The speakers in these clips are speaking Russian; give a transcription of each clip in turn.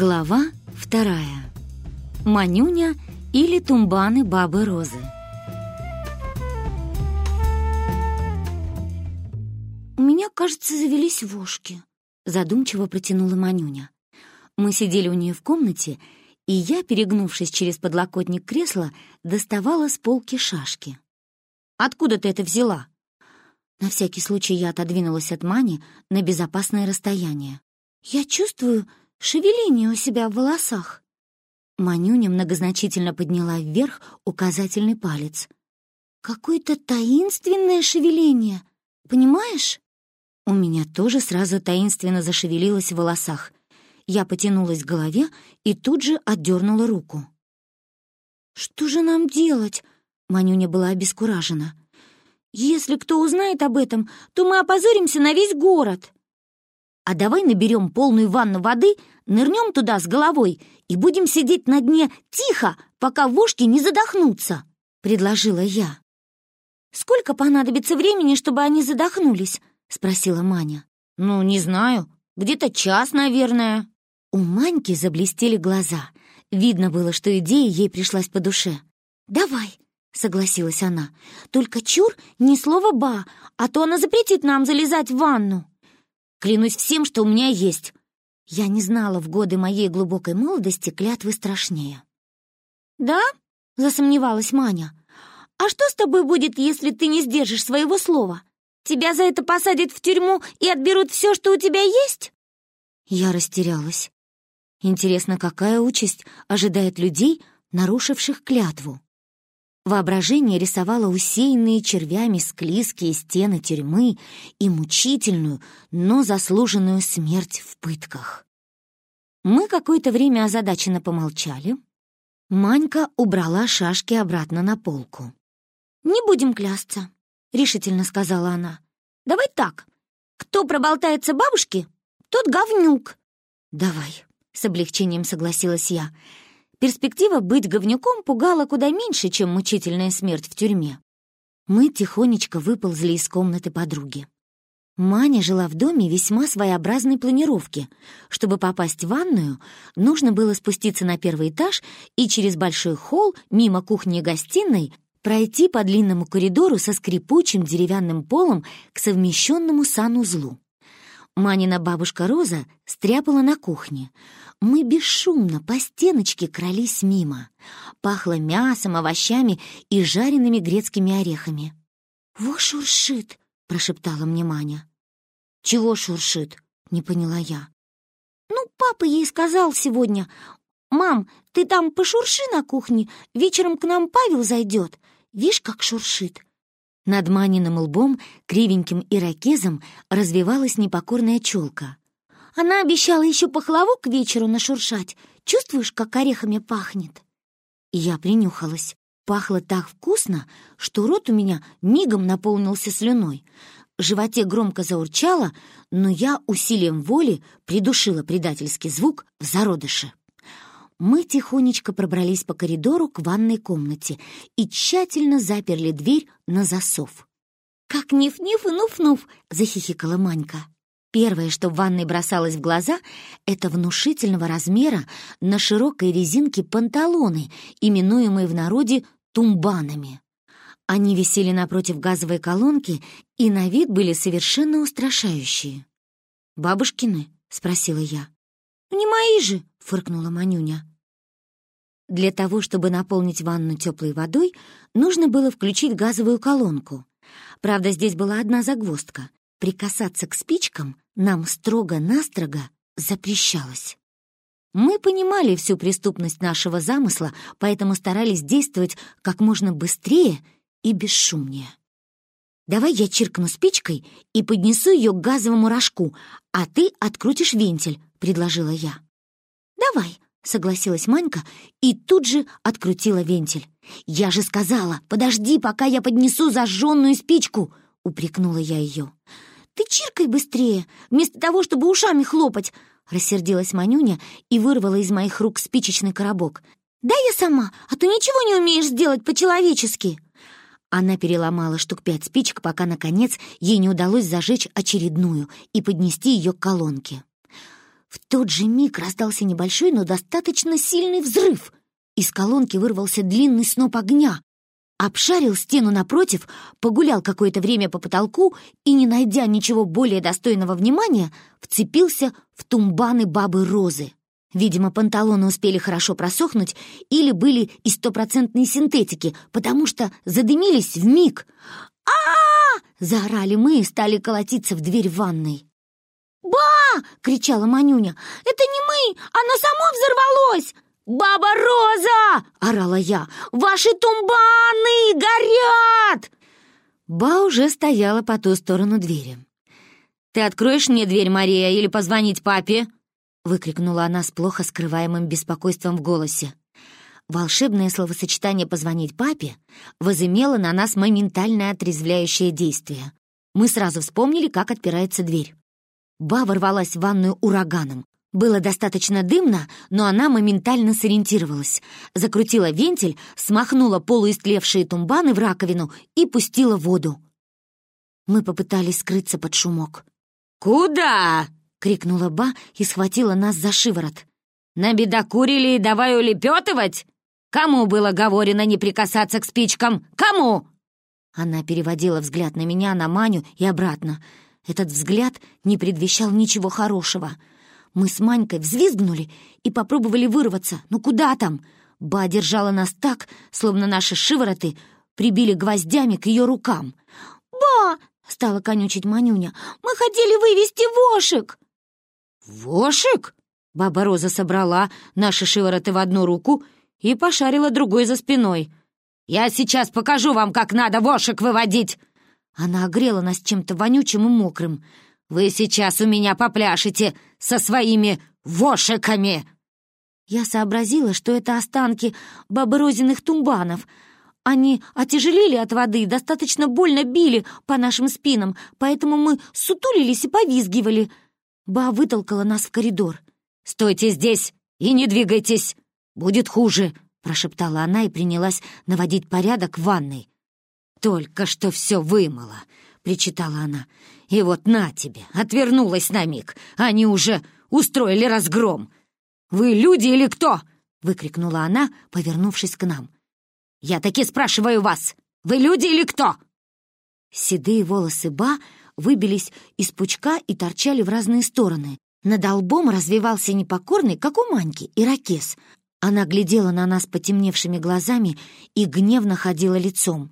Глава вторая. Манюня или тумбаны бабы Розы. «У меня, кажется, завелись вошки», — задумчиво протянула Манюня. Мы сидели у нее в комнате, и я, перегнувшись через подлокотник кресла, доставала с полки шашки. «Откуда ты это взяла?» На всякий случай я отодвинулась от Мани на безопасное расстояние. «Я чувствую шевеление у себя в волосах». Манюня многозначительно подняла вверх указательный палец. «Какое-то таинственное шевеление, понимаешь?» У меня тоже сразу таинственно зашевелилось в волосах. Я потянулась к голове и тут же отдернула руку. «Что же нам делать?» Манюня была обескуражена. «Если кто узнает об этом, то мы опозоримся на весь город». «А давай наберем полную ванну воды, нырнем туда с головой и будем сидеть на дне тихо, пока вошки не задохнутся», — предложила я. «Сколько понадобится времени, чтобы они задохнулись?» — спросила Маня. «Ну, не знаю. Где-то час, наверное». У Маньки заблестели глаза. Видно было, что идея ей пришлась по душе. «Давай», — согласилась она. «Только чур, ни слова «ба», а то она запретит нам залезать в ванну». «Клянусь всем, что у меня есть». Я не знала в годы моей глубокой молодости клятвы страшнее. «Да?» — засомневалась Маня. «А что с тобой будет, если ты не сдержишь своего слова? Тебя за это посадят в тюрьму и отберут все, что у тебя есть?» Я растерялась. Интересно, какая участь ожидает людей, нарушивших клятву? Воображение рисовало усеянные червями склизкие стены тюрьмы и мучительную, но заслуженную смерть в пытках. Мы какое-то время озадаченно помолчали. Манька убрала шашки обратно на полку. «Не будем клясться», — решительно сказала она. «Давай так. Кто проболтается бабушке, тот говнюк». «Давай», — с облегчением согласилась я. Перспектива быть говнюком пугала куда меньше, чем мучительная смерть в тюрьме. Мы тихонечко выползли из комнаты подруги. Маня жила в доме весьма своеобразной планировки. Чтобы попасть в ванную, нужно было спуститься на первый этаж и через большой холл, мимо кухни и гостиной, пройти по длинному коридору со скрипучим деревянным полом к совмещенному санузлу. Манина бабушка Роза стряпала на кухне. Мы бесшумно по стеночке крались мимо. Пахло мясом, овощами и жареными грецкими орехами. «Во шуршит!» — прошептала мне Маня. «Чего шуршит?» — не поняла я. «Ну, папа ей сказал сегодня. Мам, ты там пошурши на кухне, вечером к нам Павел зайдет. Вишь, как шуршит!» Над Маниным лбом, кривеньким ирокезом, развивалась непокорная челка. Она обещала еще пахлаву к вечеру нашуршать. Чувствуешь, как орехами пахнет?» Я принюхалась. Пахло так вкусно, что рот у меня мигом наполнился слюной. В животе громко заурчало, но я усилием воли придушила предательский звук в зародыше. Мы тихонечко пробрались по коридору к ванной комнате и тщательно заперли дверь на засов. «Как ниф-ниф и нуф-нуф!» — захихикала Манька. Первое, что в ванной бросалось в глаза, это внушительного размера на широкой резинке панталоны, именуемые в народе тумбанами. Они висели напротив газовой колонки и на вид были совершенно устрашающие. «Бабушкины?» — спросила я. «Не мои же!» — фыркнула Манюня. Для того, чтобы наполнить ванну теплой водой, нужно было включить газовую колонку. Правда, здесь была одна загвоздка. Прикасаться к спичкам нам строго-настрого запрещалось. Мы понимали всю преступность нашего замысла, поэтому старались действовать как можно быстрее и бесшумнее. «Давай я чиркну спичкой и поднесу ее к газовому рожку, а ты открутишь вентиль», — предложила я. «Давай», — согласилась Манька и тут же открутила вентиль. «Я же сказала, подожди, пока я поднесу зажженную спичку!» — упрекнула я ее. «Ты чиркай быстрее, вместо того, чтобы ушами хлопать!» Рассердилась Манюня и вырвала из моих рук спичечный коробок. «Дай я сама, а то ничего не умеешь сделать по-человечески!» Она переломала штук пять спичек, пока, наконец, ей не удалось зажечь очередную и поднести ее к колонке. В тот же миг раздался небольшой, но достаточно сильный взрыв. Из колонки вырвался длинный сноп огня. Обшарил стену напротив, погулял какое-то время по потолку и, не найдя ничего более достойного внимания, вцепился в тумбаны бабы Розы. Видимо, панталоны успели хорошо просохнуть или были из стопроцентной синтетики, потому что задымились в миг. а, -а, заорали мы и стали колотиться в дверь ванной. «Ба!» — кричала Манюня. «Это не мы! Оно само взорвалось!» «Баба Роза!» — орала я. «Ваши тумбаны горят!» Ба уже стояла по ту сторону двери. «Ты откроешь мне дверь, Мария, или позвонить папе?» — выкрикнула она с плохо скрываемым беспокойством в голосе. Волшебное словосочетание «позвонить папе» возымело на нас моментальное отрезвляющее действие. Мы сразу вспомнили, как отпирается дверь. Ба ворвалась в ванную ураганом. Было достаточно дымно, но она моментально сориентировалась. Закрутила вентиль, смахнула полуистлевшие тумбаны в раковину и пустила воду. Мы попытались скрыться под шумок. «Куда?» — крикнула Ба и схватила нас за шиворот. «Набедокурили и давай улепетывать? Кому было говорено не прикасаться к спичкам? Кому?» Она переводила взгляд на меня, на Маню и обратно. Этот взгляд не предвещал ничего хорошего. Мы с Манькой взвизгнули и попробовали вырваться. Ну куда там? Ба держала нас так, словно наши шивороты прибили гвоздями к ее рукам. «Ба!» — стала конючить Манюня. «Мы хотели вывести вошек!» «Вошек?» Баба Роза собрала наши шивороты в одну руку и пошарила другой за спиной. «Я сейчас покажу вам, как надо вошек выводить!» Она огрела нас чем-то вонючим и мокрым. «Вы сейчас у меня попляшете со своими вошиками!» Я сообразила, что это останки бабы Розиных тумбанов. Они отяжелели от воды, достаточно больно били по нашим спинам, поэтому мы сутулились и повизгивали — Ба вытолкала нас в коридор. «Стойте здесь и не двигайтесь! Будет хуже!» — прошептала она и принялась наводить порядок в ванной. «Только что все вымыла!» — причитала она. «И вот на тебе!» — отвернулась на миг. «Они уже устроили разгром!» «Вы люди или кто?» — выкрикнула она, повернувшись к нам. «Я таки спрашиваю вас! Вы люди или кто?» Седые волосы Ба выбились из пучка и торчали в разные стороны. Над лбом развивался непокорный, как у Маньки, ирокез. Она глядела на нас потемневшими глазами и гневно ходила лицом.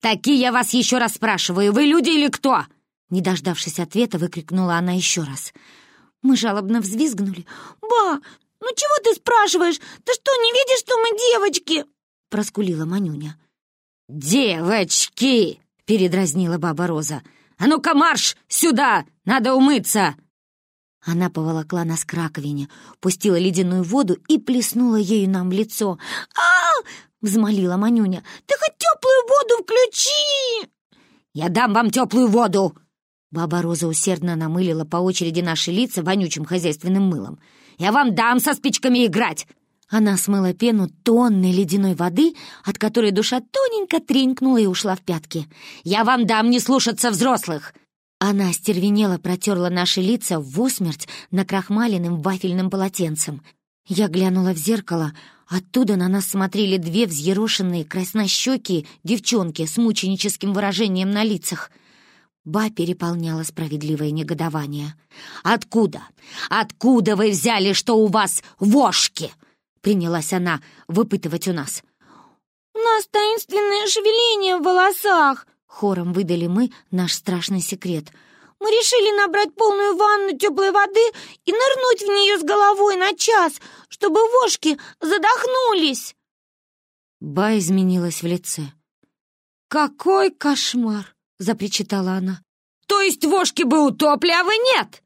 «Таки я вас еще раз спрашиваю, вы люди или кто?» Не дождавшись ответа, выкрикнула она еще раз. Мы жалобно взвизгнули. «Ба, ну чего ты спрашиваешь? Ты что, не видишь, что мы девочки?» Проскулила Манюня. «Девочки!» — передразнила баба Роза. «А ну-ка марш сюда! Надо умыться!» Она поволокла нас к раковине, пустила ледяную воду и плеснула ею нам в лицо. а взмолила Манюня. «Ты хоть теплую воду включи!» «Я дам вам теплую воду!» Баба Роза усердно намылила по очереди наши лица вонючим хозяйственным мылом. «Я вам дам со спичками играть! Она смыла пену тонны ледяной воды, от которой душа тоненько тренькнула и ушла в пятки. «Я вам дам не слушаться взрослых!» Она остервенела протерла наши лица в усмерть накрахмаленным вафельным полотенцем. Я глянула в зеркало. Оттуда на нас смотрели две взъерошенные краснощекие девчонки с мученическим выражением на лицах. Ба переполняла справедливое негодование. «Откуда? Откуда вы взяли, что у вас вошки?» принялась она выпытывать у нас. «У нас таинственное шевеление в волосах!» Хором выдали мы наш страшный секрет. «Мы решили набрать полную ванну теплой воды и нырнуть в нее с головой на час, чтобы вошки задохнулись!» Ба изменилась в лице. «Какой кошмар!» — запричитала она. «То есть вошки бы утопли, а вы нет?»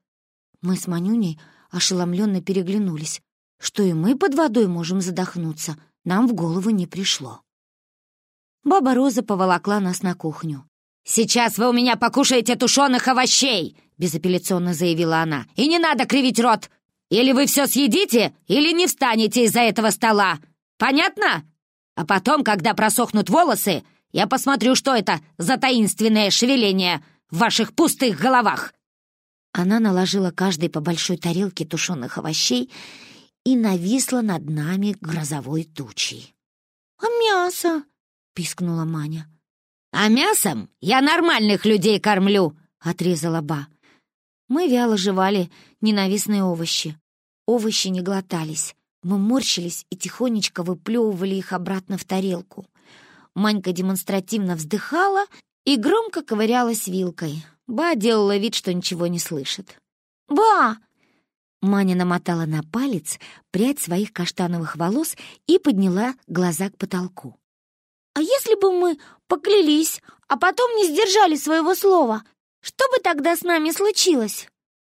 Мы с Манюней ошеломленно переглянулись. Что и мы под водой можем задохнуться, нам в голову не пришло. Баба Роза поволокла нас на кухню. «Сейчас вы у меня покушаете тушеных овощей!» — безапелляционно заявила она. «И не надо кривить рот! Или вы все съедите, или не встанете из-за этого стола! Понятно? А потом, когда просохнут волосы, я посмотрю, что это за таинственное шевеление в ваших пустых головах!» Она наложила каждой по большой тарелке тушеных овощей и нависла над нами грозовой тучей. «А мясо?» — пискнула Маня. «А мясом я нормальных людей кормлю!» — отрезала Ба. Мы вяло жевали ненавистные овощи. Овощи не глотались. Мы морщились и тихонечко выплевывали их обратно в тарелку. Манька демонстративно вздыхала и громко ковырялась вилкой. Ба делала вид, что ничего не слышит. «Ба!» Маня намотала на палец прядь своих каштановых волос и подняла глаза к потолку. «А если бы мы поклялись, а потом не сдержали своего слова, что бы тогда с нами случилось?»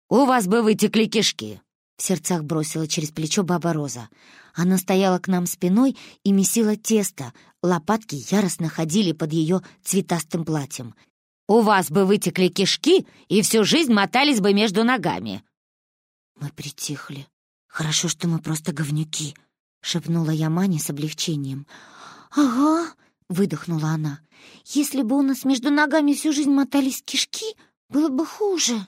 «У вас бы вытекли кишки», — в сердцах бросила через плечо баба Роза. Она стояла к нам спиной и месила тесто. Лопатки яростно ходили под ее цветастым платьем. «У вас бы вытекли кишки и всю жизнь мотались бы между ногами». Мы притихли. «Хорошо, что мы просто говнюки», — шепнула я Мане с облегчением. «Ага», — выдохнула она. «Если бы у нас между ногами всю жизнь мотались кишки, было бы хуже».